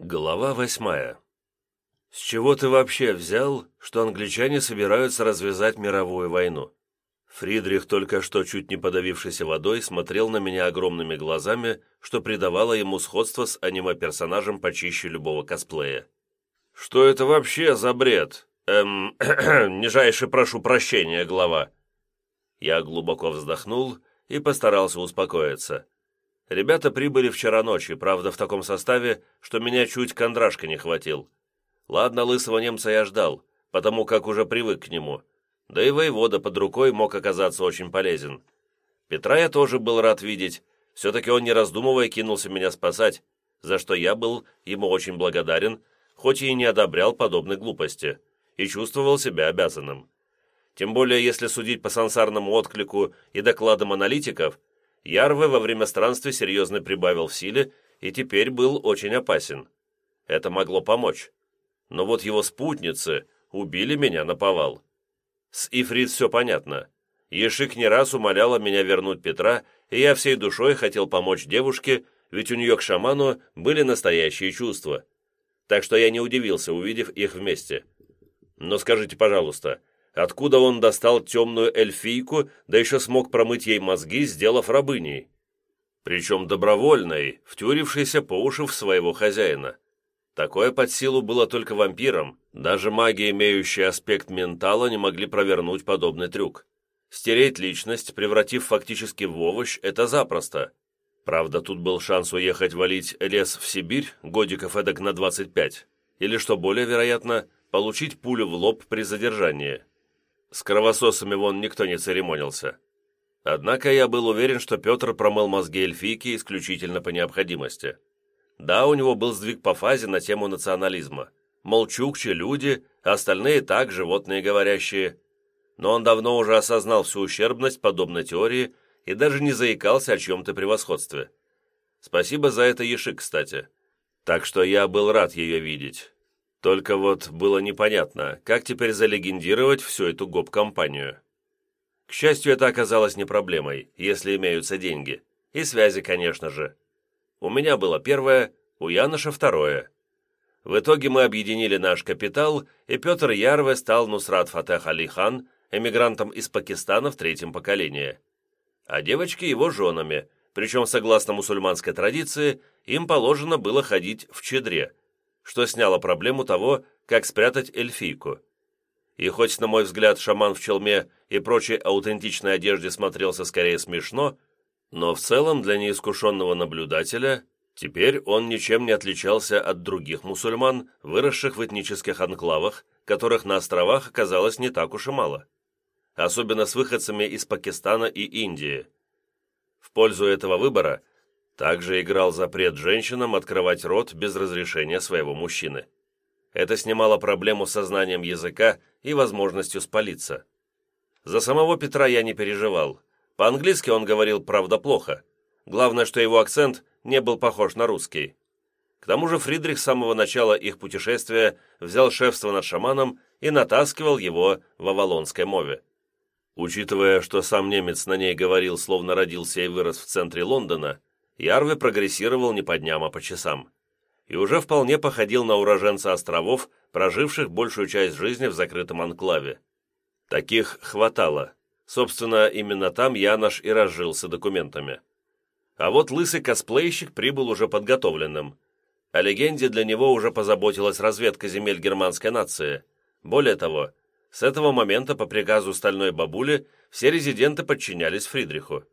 Глава восьмая. С чего ты вообще взял, что англичане собираются развязать мировую войну? Фридрих, только что чуть не подавившийся водой, смотрел на меня огромными глазами, что придавало ему сходство с аниме-персонажем почище любого косплея. «Что это вообще за бред? Эм, нижайше прошу прощения, глава». Я глубоко вздохнул и постарался успокоиться. Ребята прибыли вчера ночью, правда, в таком составе, что меня чуть кондрашка не хватил. Ладно, лысого немца я ждал, потому как уже привык к нему. Да и воевода под рукой мог оказаться очень полезен. Петра я тоже был рад видеть. Все-таки он, не раздумывая, кинулся меня спасать, за что я был ему очень благодарен, хоть и не одобрял подобной глупости, и чувствовал себя обязанным. Тем более, если судить по сансарному отклику и докладам аналитиков, Ярве во время странствия серьезно прибавил в силе и теперь был очень опасен. Это могло помочь. Но вот его спутницы убили меня на повал. С Ифрит все понятно. Ешик не раз умоляла меня вернуть Петра, и я всей душой хотел помочь девушке, ведь у нее к шаману были настоящие чувства. Так что я не удивился, увидев их вместе. Но скажите, пожалуйста, Откуда он достал темную эльфийку, да еще смог промыть ей мозги, сделав рабыней? Причем добровольной, втюрившейся по уши в своего хозяина. Такое под силу было только вампирам, даже маги, имеющие аспект ментала, не могли провернуть подобный трюк. Стереть личность, превратив фактически в овощ, это запросто. Правда, тут был шанс уехать валить лес в Сибирь, годиков эдак на 25, или, что более вероятно, получить пулю в лоб при задержании. С кровососами вон никто не церемонился. Однако я был уверен, что Петр промыл мозги эльфийки исключительно по необходимости. Да, у него был сдвиг по фазе на тему национализма. Мол, чукчи – люди, а остальные так, животные говорящие. Но он давно уже осознал всю ущербность подобной теории и даже не заикался о чьем-то превосходстве. Спасибо за это Ешик, кстати. Так что я был рад ее видеть. Только вот было непонятно, как теперь залегендировать всю эту гоп-компанию. К счастью, это оказалось не проблемой, если имеются деньги. И связи, конечно же. У меня было первое, у Яноша второе. В итоге мы объединили наш капитал, и Петр Ярве стал Нусрат Фатех Али эмигрантом из Пакистана в третьем поколении. А девочки его женами, причем, согласно мусульманской традиции, им положено было ходить в чедре – что сняло проблему того, как спрятать эльфийку. И хоть, на мой взгляд, шаман в челме и прочей аутентичной одежде смотрелся скорее смешно, но в целом для неискушенного наблюдателя теперь он ничем не отличался от других мусульман, выросших в этнических анклавах, которых на островах оказалось не так уж и мало. Особенно с выходцами из Пакистана и Индии. В пользу этого выбора – также играл запрет женщинам открывать рот без разрешения своего мужчины. Это снимало проблему со знанием языка и возможностью спалиться. За самого Петра я не переживал. По-английски он говорил, правда, плохо. Главное, что его акцент не был похож на русский. К тому же Фридрих с самого начала их путешествия взял шефство над шаманом и натаскивал его в авалонской мове. Учитывая, что сам немец на ней говорил, словно родился и вырос в центре Лондона, Ярве прогрессировал не по дням, а по часам. И уже вполне походил на уроженца островов, проживших большую часть жизни в закрытом анклаве. Таких хватало. Собственно, именно там Янош и разжился документами. А вот лысый косплейщик прибыл уже подготовленным. О легенде для него уже позаботилась разведка земель германской нации. Более того, с этого момента по приказу стальной бабули все резиденты подчинялись Фридриху.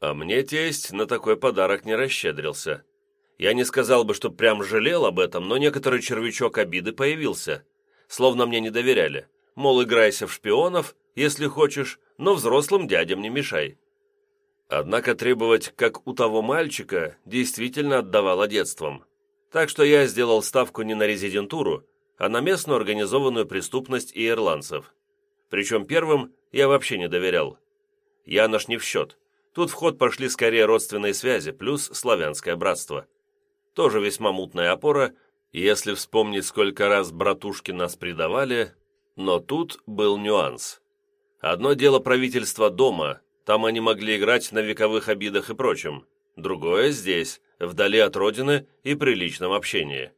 А мне тесть на такой подарок не расщедрился. Я не сказал бы, что прям жалел об этом, но некоторый червячок обиды появился. Словно мне не доверяли. Мол, играйся в шпионов, если хочешь, но взрослым дядям не мешай. Однако требовать, как у того мальчика, действительно отдавало детством. Так что я сделал ставку не на резидентуру, а на местную организованную преступность и ирландцев. Причем первым я вообще не доверял. Янош не в счет. Тут в ход пошли скорее родственные связи, плюс славянское братство. Тоже весьма мутная опора, если вспомнить, сколько раз братушки нас предавали, но тут был нюанс. Одно дело правительство дома, там они могли играть на вековых обидах и прочем. Другое здесь, вдали от родины и при личном общении.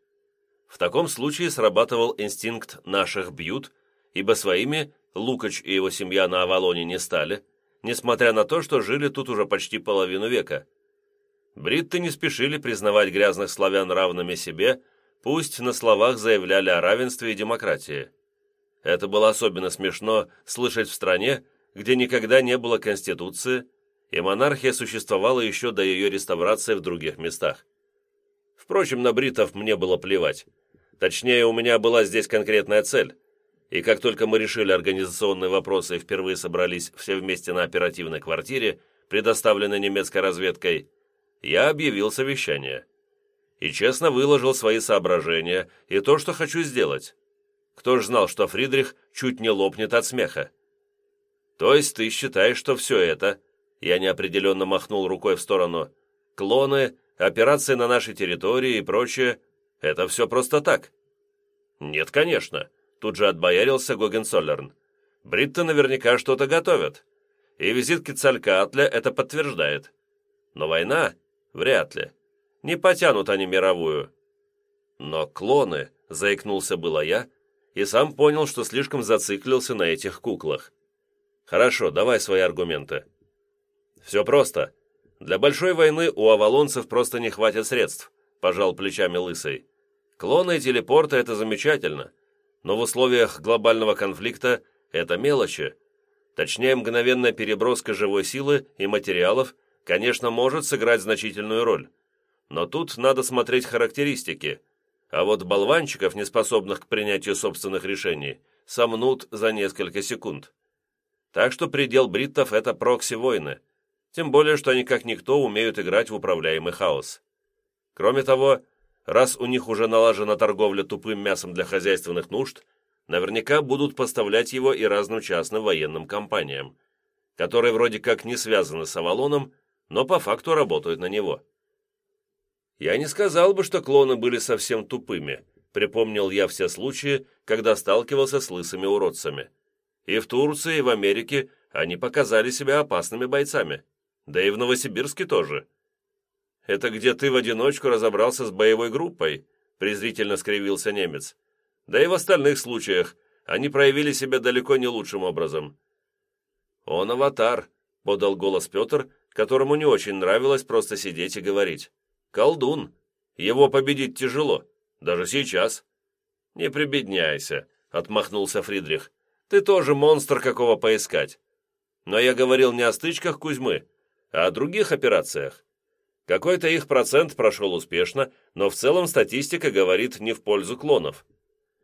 В таком случае срабатывал инстинкт «наших бьют», ибо своими Лукач и его семья на Авалоне не стали, несмотря на то, что жили тут уже почти половину века. Бритты не спешили признавать грязных славян равными себе, пусть на словах заявляли о равенстве и демократии. Это было особенно смешно слышать в стране, где никогда не было конституции, и монархия существовала еще до ее реставрации в других местах. Впрочем, на бритов мне было плевать. Точнее, у меня была здесь конкретная цель. И как только мы решили организационные вопросы и впервые собрались все вместе на оперативной квартире, предоставленной немецкой разведкой, я объявил совещание. И честно выложил свои соображения и то, что хочу сделать. Кто ж знал, что Фридрих чуть не лопнет от смеха? То есть ты считаешь, что все это, я неопределенно махнул рукой в сторону, клоны, операции на нашей территории и прочее, это все просто так? Нет, конечно. Тут же отбоярился Гогенцоллерн. Бритты наверняка что-то готовят. И визит Кицалькаатля это подтверждает. Но война? Вряд ли. Не потянут они мировую. Но клоны, заикнулся было я, и сам понял, что слишком зациклился на этих куклах. Хорошо, давай свои аргументы. Все просто. Для большой войны у авалонцев просто не хватит средств, пожал плечами лысый. Клоны и телепорты — это замечательно, но в условиях глобального конфликта это мелочи. Точнее, мгновенная переброска живой силы и материалов, конечно, может сыграть значительную роль. Но тут надо смотреть характеристики, а вот болванчиков, не способных к принятию собственных решений, сомнут за несколько секунд. Так что предел бриттов – это прокси-войны, тем более, что они как никто умеют играть в управляемый хаос. Кроме того, раз у них уже налажена торговля тупым мясом для хозяйственных нужд, наверняка будут поставлять его и разным частным военным компаниям, которые вроде как не связаны с Авалоном, но по факту работают на него. Я не сказал бы, что клоны были совсем тупыми, припомнил я все случаи, когда сталкивался с лысыми уродцами. И в Турции, и в Америке они показали себя опасными бойцами. Да и в Новосибирске тоже. «Это где ты в одиночку разобрался с боевой группой?» презрительно скривился немец. «Да и в остальных случаях они проявили себя далеко не лучшим образом». «Он аватар», — подал голос Петр, которому не очень нравилось просто сидеть и говорить. «Колдун. Его победить тяжело. Даже сейчас». «Не прибедняйся», — отмахнулся Фридрих. «Ты тоже монстр, какого поискать. Но я говорил не о стычках Кузьмы, а о других операциях. Какой-то их процент прошел успешно, но в целом статистика говорит не в пользу клонов.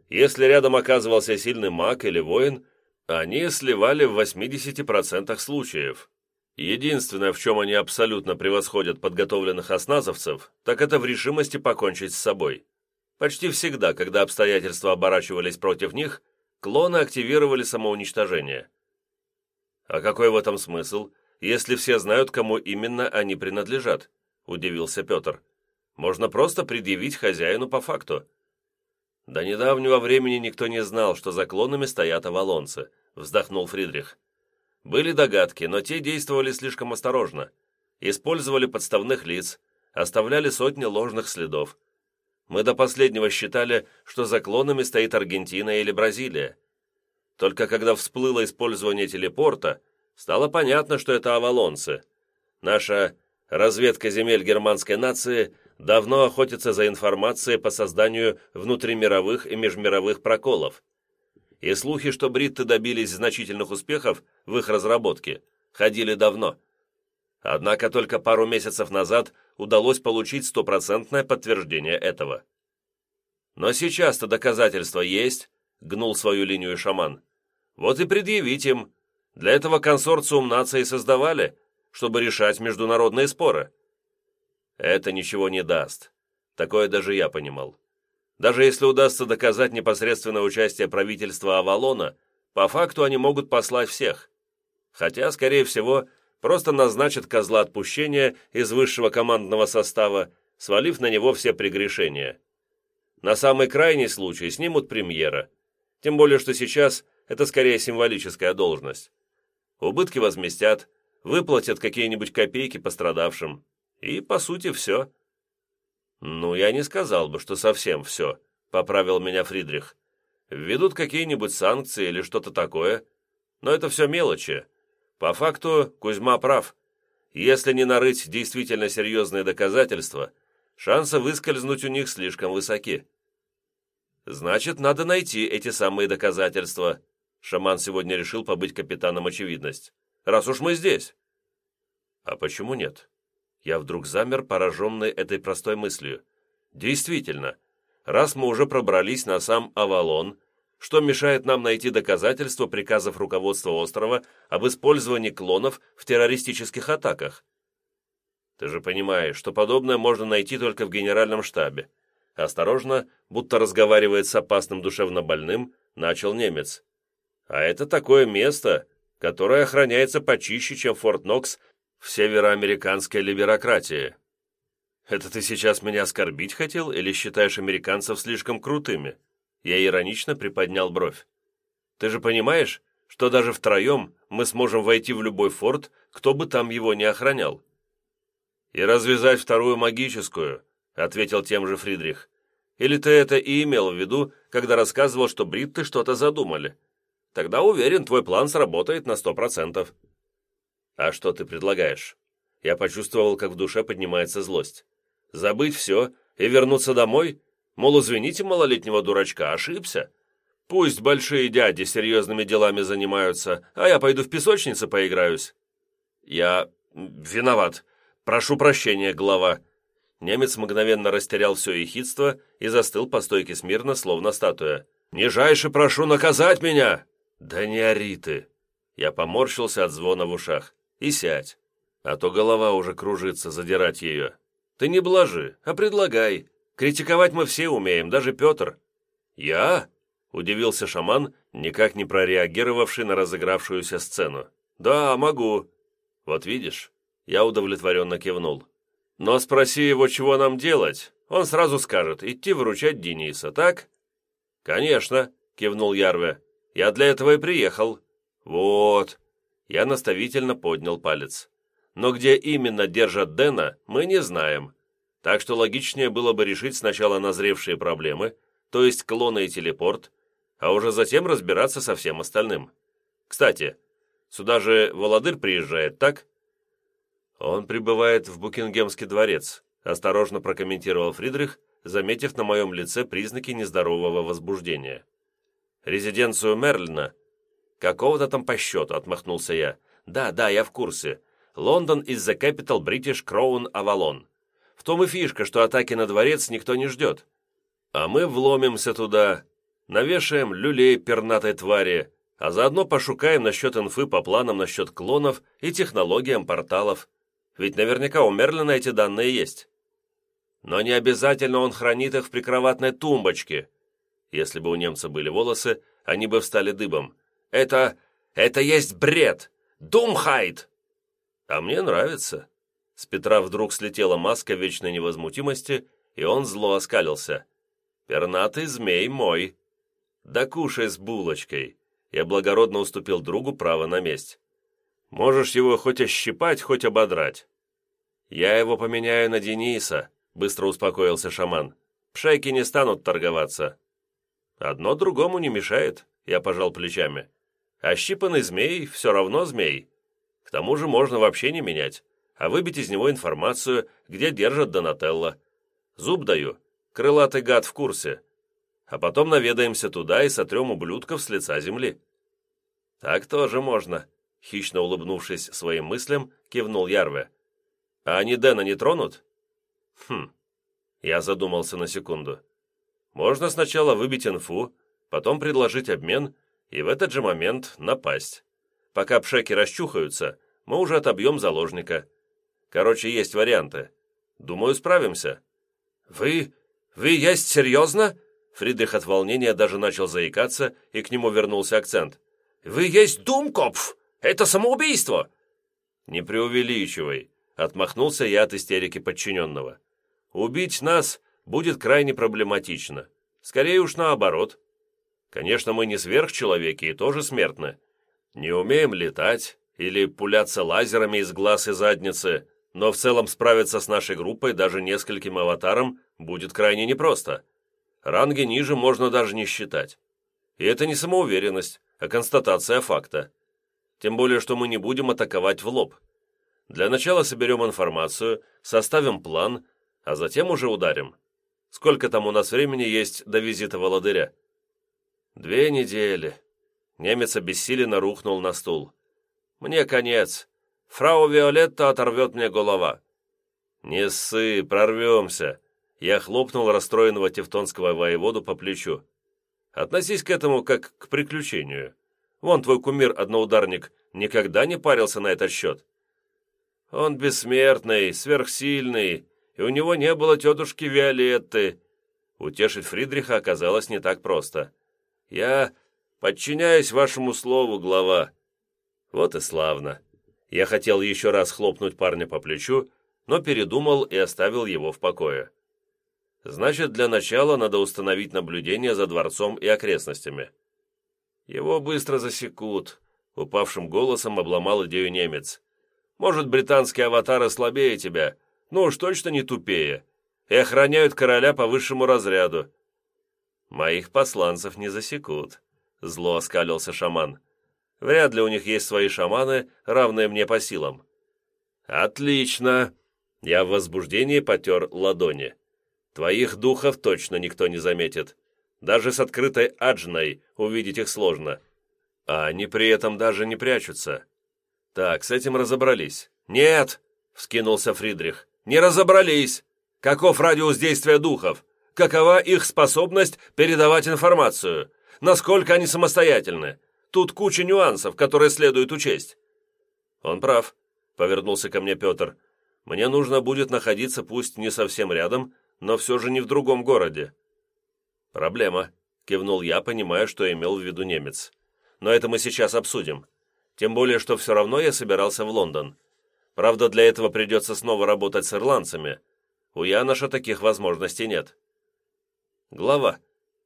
Если рядом оказывался сильный маг или воин, они сливали в 80% случаев. Единственное, в чем они абсолютно превосходят подготовленных осназовцев, так это в решимости покончить с собой. Почти всегда, когда обстоятельства оборачивались против них, клоны активировали самоуничтожение. А какой в этом смысл, если все знают, кому именно они принадлежат? – удивился Петр. «Можно просто предъявить хозяину по факту». «До недавнего времени никто не знал, что за клонами стоят авалонцы», – вздохнул Фридрих. «Были догадки, но те действовали слишком осторожно. Использовали подставных лиц, оставляли сотни ложных следов. Мы до последнего считали, что за клонами стоит Аргентина или Бразилия. Только когда всплыло использование телепорта, стало понятно, что это авалонцы. Наша разведка земель германской нации давно охотится за информацией по созданию внутримировых и межмировых проколов. И слухи, что бритты добились значительных успехов в их разработке, ходили давно. Однако только пару месяцев назад удалось получить стопроцентное подтверждение этого. Но сейчас-то доказательства есть, гнул свою линию шаман. Вот и предъявить им. Для этого консорциум нации создавали, чтобы решать международные споры. Это ничего не даст. Такое даже я понимал. Даже если удастся доказать непосредственное участие правительства Авалона, по факту они могут послать всех. Хотя, скорее всего, просто назначат козла отпущения из высшего командного состава, свалив на него все прегрешения. На самый крайний случай снимут премьера. Тем более, что сейчас это скорее символическая должность. Убытки возместят, выплатят какие-нибудь копейки пострадавшим. И, по сути, все. Ну, я не сказал бы, что совсем все, поправил меня Фридрих. «Введут какие-нибудь санкции или что-то такое. Но это все мелочи. По факту Кузьма прав. Если не нарыть действительно серьезные доказательства, шансы выскользнуть у них слишком высоки. Значит, надо найти эти самые доказательства. Шаман сегодня решил побыть капитаном очевидность. Раз уж мы здесь. А почему нет? Я вдруг замер, пораженный этой простой мыслью. Действительно, раз мы уже пробрались на сам Авалон, что мешает нам найти доказательства приказов руководства острова об использовании клонов в террористических атаках? Ты же понимаешь, что подобное можно найти только в генеральном штабе. Осторожно, будто разговаривает с опасным душевно больным, начал немец. А это такое место, которое охраняется почище, чем Форт Нокс в североамериканской либерократии. Это ты сейчас меня оскорбить хотел или считаешь американцев слишком крутыми? Я иронично приподнял бровь. «Ты же понимаешь, что даже втроем мы сможем войти в любой форт, кто бы там его не охранял?» «И развязать вторую магическую», — ответил тем же Фридрих. «Или ты это и имел в виду, когда рассказывал, что бритты что-то задумали? Тогда уверен, твой план сработает на сто процентов». «А что ты предлагаешь?» Я почувствовал, как в душе поднимается злость. «Забыть все и вернуться домой? Мол, извините малолетнего дурачка, ошибся. Пусть большие дяди серьезными делами занимаются, а я пойду в песочнице поиграюсь. Я виноват. Прошу прощения, глава. Немец мгновенно растерял все ехидство и застыл по стойке смирно, словно статуя. «Нижайше прошу наказать меня!» «Да не ори ты!» Я поморщился от звона в ушах. «И сядь, а то голова уже кружится задирать ее. Ты не блажи, а предлагай. Критиковать мы все умеем, даже Петр». «Я?» – удивился шаман, никак не прореагировавший на разыгравшуюся сцену. «Да, могу». «Вот видишь?» – я удовлетворенно кивнул. «Но спроси его, чего нам делать, он сразу скажет, идти выручать Дениса, так?» «Конечно», – кивнул Ярве. «Я для этого и приехал». «Вот». Я наставительно поднял палец. «Но где именно держат Дэна, мы не знаем. Так что логичнее было бы решить сначала назревшие проблемы, то есть клоны и телепорт, а уже затем разбираться со всем остальным. Кстати, сюда же Володырь приезжает, так? Он прибывает в Букингемский дворец, осторожно прокомментировал Фридрих, заметив на моем лице признаки нездорового возбуждения. Резиденцию Мерлина? Какого-то там по счету, отмахнулся я. Да, да, я в курсе. Лондон is the capital British Crown Avalon. В том и фишка, что атаки на дворец никто не ждет. А мы вломимся туда, навешаем люлей пернатой твари, а заодно пошукаем насчет инфы по планам насчет клонов и технологиям порталов. Ведь наверняка у Мерлина эти данные есть. Но не обязательно он хранит их в прикроватной тумбочке. Если бы у немца были волосы, они бы встали дыбом. Это... это есть бред! Думхайт! А мне нравится. С Петра вдруг слетела маска вечной невозмутимости, и он зло оскалился. «Пернатый змей мой!» «Да кушай с булочкой!» Я благородно уступил другу право на месть. «Можешь его хоть ощипать, хоть ободрать». «Я его поменяю на Дениса», — быстро успокоился шаман. «Пшайки не станут торговаться». «Одно другому не мешает», — я пожал плечами. «Ощипанный змей все равно змей. К тому же можно вообще не менять а выбить из него информацию, где держат Донателло. Зуб даю, крылатый гад в курсе. А потом наведаемся туда и сотрем ублюдков с лица земли. Так тоже можно, хищно улыбнувшись своим мыслям, кивнул Ярве. А они Дэна не тронут? Хм, я задумался на секунду. Можно сначала выбить инфу, потом предложить обмен и в этот же момент напасть. Пока пшеки расчухаются, мы уже отобьем заложника. Короче, есть варианты. Думаю, справимся». «Вы... вы есть серьезно?» Фридрих от волнения даже начал заикаться, и к нему вернулся акцент. «Вы есть Думкопф! Это самоубийство!» «Не преувеличивай», — отмахнулся я от истерики подчиненного. «Убить нас будет крайне проблематично. Скорее уж наоборот. Конечно, мы не сверхчеловеки и тоже смертны. Не умеем летать или пуляться лазерами из глаз и задницы, но в целом справиться с нашей группой даже нескольким аватаром будет крайне непросто. Ранги ниже можно даже не считать. И это не самоуверенность, а констатация факта. Тем более, что мы не будем атаковать в лоб. Для начала соберем информацию, составим план, а затем уже ударим. Сколько там у нас времени есть до визита володыря?» «Две недели». Немец обессиленно рухнул на стул. «Мне конец. Фрау Виолетта оторвет мне голова». «Не ссы, прорвемся», я хлопнул расстроенного тевтонского воеводу по плечу. «Относись к этому как к приключению. Вон твой кумир-одноударник никогда не парился на этот счет. Он бессмертный, сверхсильный, и у него не было тетушки Виолетты». Утешить Фридриха оказалось не так просто. «Я подчиняюсь вашему слову, глава». Вот и славно. Я хотел еще раз хлопнуть парня по плечу, но передумал и оставил его в покое. Значит, для начала надо установить наблюдение за дворцом и окрестностями. Его быстро засекут, упавшим голосом обломал идею немец. Может, британские аватары слабее тебя, но уж точно не тупее, и охраняют короля по высшему разряду. Моих посланцев не засекут, зло оскалился шаман. Вряд ли у них есть свои шаманы, равные мне по силам. Отлично! Я в возбуждении потер ладони. Твоих духов точно никто не заметит. Даже с открытой аджной увидеть их сложно. А они при этом даже не прячутся. Так, с этим разобрались. Нет, вскинулся Фридрих. Не разобрались. Каков радиус действия духов? Какова их способность передавать информацию? Насколько они самостоятельны? Тут куча нюансов, которые следует учесть. Он прав, повернулся ко мне Петр. Мне нужно будет находиться пусть не совсем рядом, но все же не в другом городе». «Проблема», — кивнул я, понимая, что имел в виду немец. «Но это мы сейчас обсудим. Тем более, что все равно я собирался в Лондон. Правда, для этого придется снова работать с ирландцами. У Яноша таких возможностей нет». «Глава,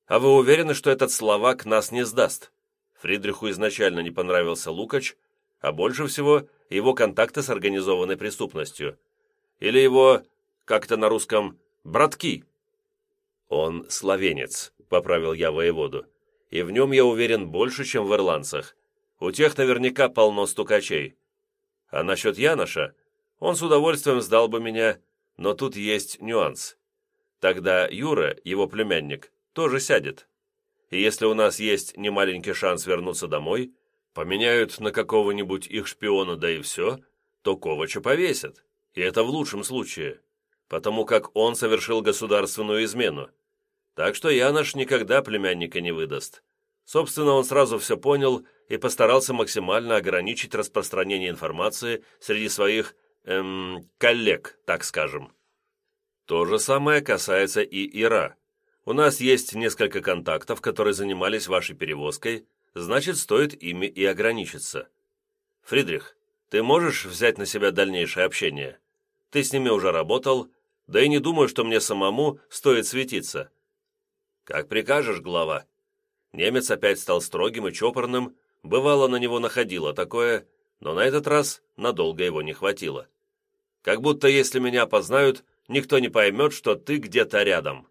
а вы уверены, что этот словак нас не сдаст?» Фридриху изначально не понравился Лукач, а больше всего его контакты с организованной преступностью. Или его, как то на русском, братки». «Он словенец», — поправил я воеводу, «и в нем я уверен больше, чем в ирландцах. У тех наверняка полно стукачей. А насчет Яноша, он с удовольствием сдал бы меня, но тут есть нюанс. Тогда Юра, его племянник, тоже сядет. И если у нас есть немаленький шанс вернуться домой, поменяют на какого-нибудь их шпиона, да и все, то Ковача повесят. И это в лучшем случае потому как он совершил государственную измену. Так что Янош никогда племянника не выдаст. Собственно, он сразу все понял и постарался максимально ограничить распространение информации среди своих, эм, коллег, так скажем. То же самое касается и Ира. У нас есть несколько контактов, которые занимались вашей перевозкой, значит, стоит ими и ограничиться. Фридрих, ты можешь взять на себя дальнейшее общение? Ты с ними уже работал, да и не думаю, что мне самому стоит светиться». «Как прикажешь, глава». Немец опять стал строгим и чопорным, бывало на него находило такое, но на этот раз надолго его не хватило. Как будто если меня познают, никто не поймет, что ты где-то рядом.